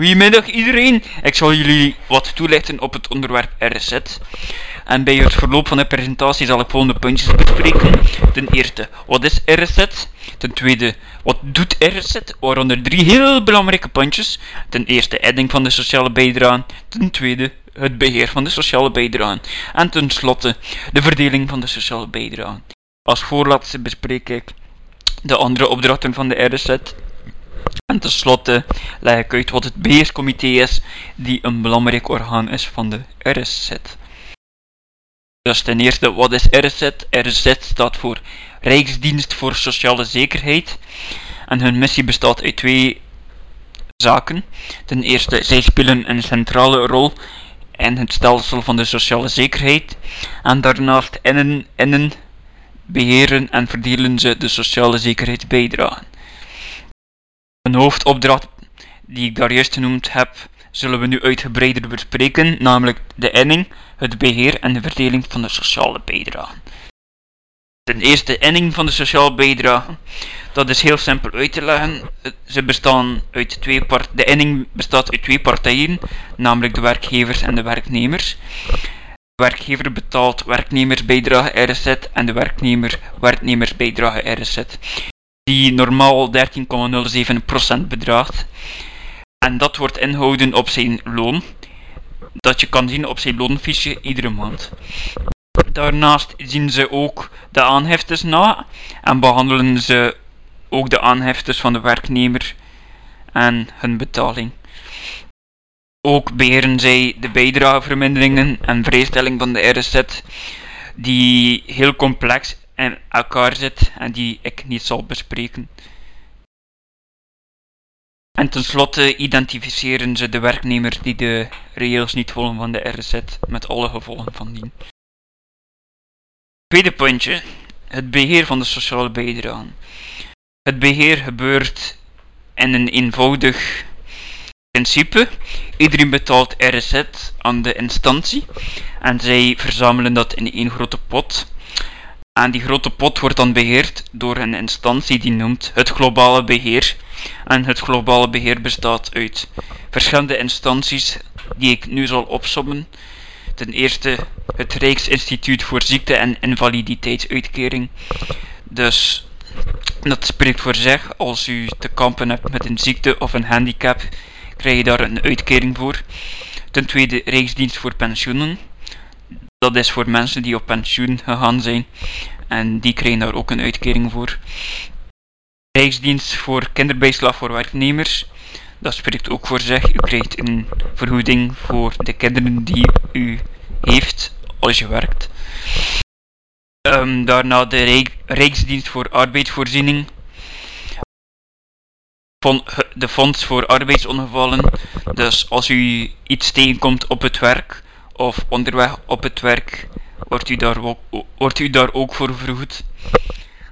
Goedemiddag iedereen, ik zal jullie wat toelichten op het onderwerp RZ. En bij het verloop van de presentatie zal ik volgende puntjes bespreken. Ten eerste, wat is RZ? Ten tweede, wat doet RZ? Waaronder drie heel belangrijke puntjes. Ten eerste, edding van de sociale bijdrage. Ten tweede, het beheer van de sociale bijdrage. En tenslotte, de verdeling van de sociale bijdrage. Als voorlaatste bespreek ik de andere opdrachten van de RZ en tenslotte leg ik uit wat het beheerscomité is, die een belangrijk orgaan is van de RSZ. Dus ten eerste, wat is RSZ? RSZ staat voor Rijksdienst voor Sociale Zekerheid. En hun missie bestaat uit twee zaken. Ten eerste, zij spelen een centrale rol in het stelsel van de sociale zekerheid. En daarnaast innen, innen beheren en verdelen ze de sociale zekerheidsbijdragen. Een hoofdopdracht die ik daar juist genoemd heb, zullen we nu uitgebreider bespreken, namelijk de inning, het beheer en de verdeling van de sociale bijdrage. Ten eerste de inning van de sociale bijdrage. Dat is heel simpel uit te leggen. Ze bestaan uit twee part de inning bestaat uit twee partijen, namelijk de werkgevers en de werknemers. De werkgever betaalt werknemersbijdrage RZ en de werknemer werknemersbijdrage RZ die normaal 13,07% bedraagt. En dat wordt inhouden op zijn loon, dat je kan zien op zijn loonfiche iedere maand. Daarnaast zien ze ook de aanheftes na en behandelen ze ook de aanheftes van de werknemer en hun betaling. Ook beheren zij de bijdrageverminderingen en vrijstelling van de RZ, die heel complex en elkaar zit en die ik niet zal bespreken. En tenslotte identificeren ze de werknemers die de regels niet volgen van de RZ met alle gevolgen van dien. Tweede puntje, het beheer van de sociale bijdrage. Het beheer gebeurt in een eenvoudig principe. Iedereen betaalt RZ aan de instantie en zij verzamelen dat in één grote pot. En die grote pot wordt dan beheerd door een instantie die noemt het globale beheer. En het globale beheer bestaat uit verschillende instanties die ik nu zal opsommen. Ten eerste het Rijksinstituut voor Ziekte- en Invaliditeitsuitkering. Dus dat spreekt voor zich, als u te kampen hebt met een ziekte of een handicap, krijg je daar een uitkering voor. Ten tweede Rijksdienst voor Pensioenen dat is voor mensen die op pensioen gegaan zijn. En die krijgen daar ook een uitkering voor. Rijksdienst voor kinderbijslag voor werknemers. Dat spreekt ook voor zich. U krijgt een vergoeding voor de kinderen die u heeft als je werkt. Um, daarna de Rijksdienst voor arbeidsvoorziening. De Fonds voor arbeidsongevallen. Dus als u iets tegenkomt op het werk, of onderweg op het werk wordt u daar ook, wordt u daar ook voor vergoed.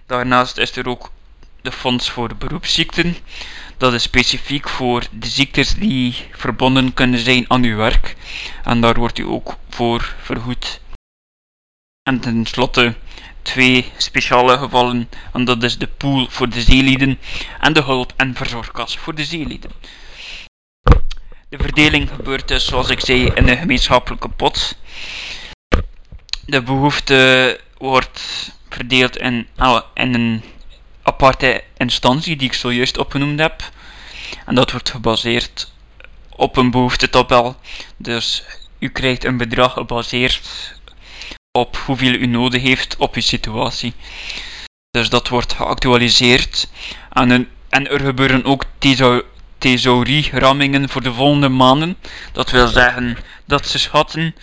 Daarnaast is er ook de Fonds voor Beroepsziekten. Dat is specifiek voor de ziektes die verbonden kunnen zijn aan uw werk. En daar wordt u ook voor vergoed. En tenslotte twee speciale gevallen. En dat is de pool voor de zeelieden en de hulp- en verzorgkas voor de zeelieden. De verdeling gebeurt dus, zoals ik zei, in een gemeenschappelijke pot. De behoefte wordt verdeeld in, in een aparte instantie die ik zojuist opgenoemd heb. En dat wordt gebaseerd op een behoeftetabel. Dus u krijgt een bedrag gebaseerd op hoeveel u nodig heeft op uw situatie. Dus dat wordt geactualiseerd. En, en er gebeuren ook thesaurierammingen voor de volgende maanden. Dat wil zeggen dat ze schatten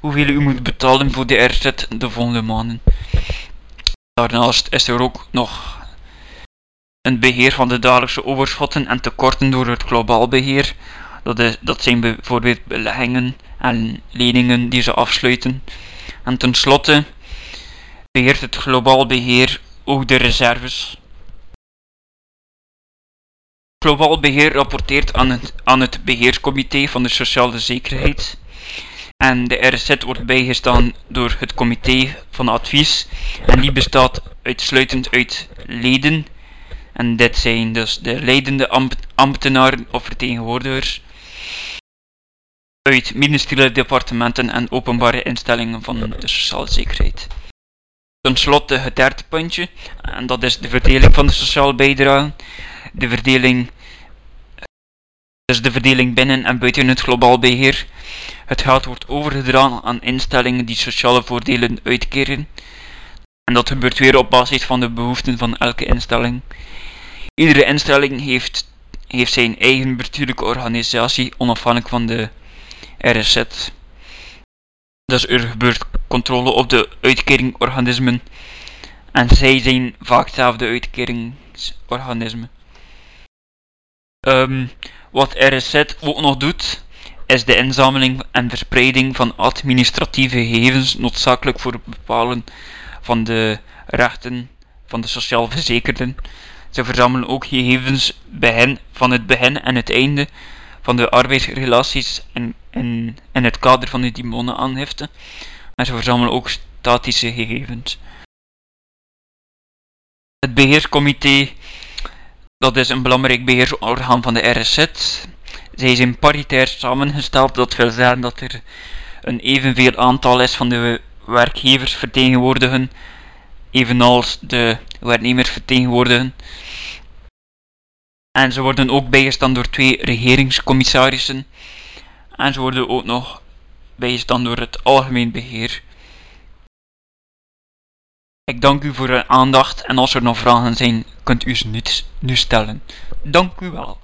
hoeveel u moet betalen voor de RZ de volgende maanden. Daarnaast is er ook nog een beheer van de dagelijkse overschotten en tekorten door het globaal beheer. Dat, is, dat zijn bijvoorbeeld beleggingen en leningen die ze afsluiten. En tenslotte beheert het globaal beheer ook de reserves Globaal beheer rapporteert aan het, aan het beheerscomité van de sociale zekerheid. En de RZ wordt bijgestaan door het comité van advies. En die bestaat uitsluitend uit leden. En dit zijn dus de leidende ambtenaren of vertegenwoordigers. uit ministeriële departementen en openbare instellingen van de sociale zekerheid. Ten slotte het derde puntje, en dat is de verdeling van de sociale bijdrage. De verdeling, dus de verdeling binnen en buiten het globaal beheer. Het geld wordt overgedragen aan instellingen die sociale voordelen uitkeren. En dat gebeurt weer op basis van de behoeften van elke instelling. Iedere instelling heeft, heeft zijn eigen bestuurlijke organisatie onafhankelijk van de RSZ. Dus er gebeurt controle op de uitkeringorganismen en zij zijn vaak zelf de uitkeringsorganismen. Um, wat RSZ ook nog doet, is de inzameling en verspreiding van administratieve gegevens noodzakelijk voor het bepalen van de rechten van de sociaal verzekerden. Ze verzamelen ook gegevens begin, van het begin en het einde van de arbeidsrelaties en in, het kader van de dimonenaangifte. En ze verzamelen ook statische gegevens. Het beheerscomité, dat is een belangrijk beheersorgaan van de RSZ. Zij zijn paritair samengesteld, dat wil zeggen dat er een evenveel aantal is van de werkgevers vertegenwoordigen, evenals de werknemers vertegenwoordigen. En ze worden ook bijgestaan door twee regeringscommissarissen. En ze worden ook nog bijgestaan door het algemeen beheer. Ik dank u voor uw aandacht en als er nog vragen zijn, kunt u ze nu stellen. Dank u wel.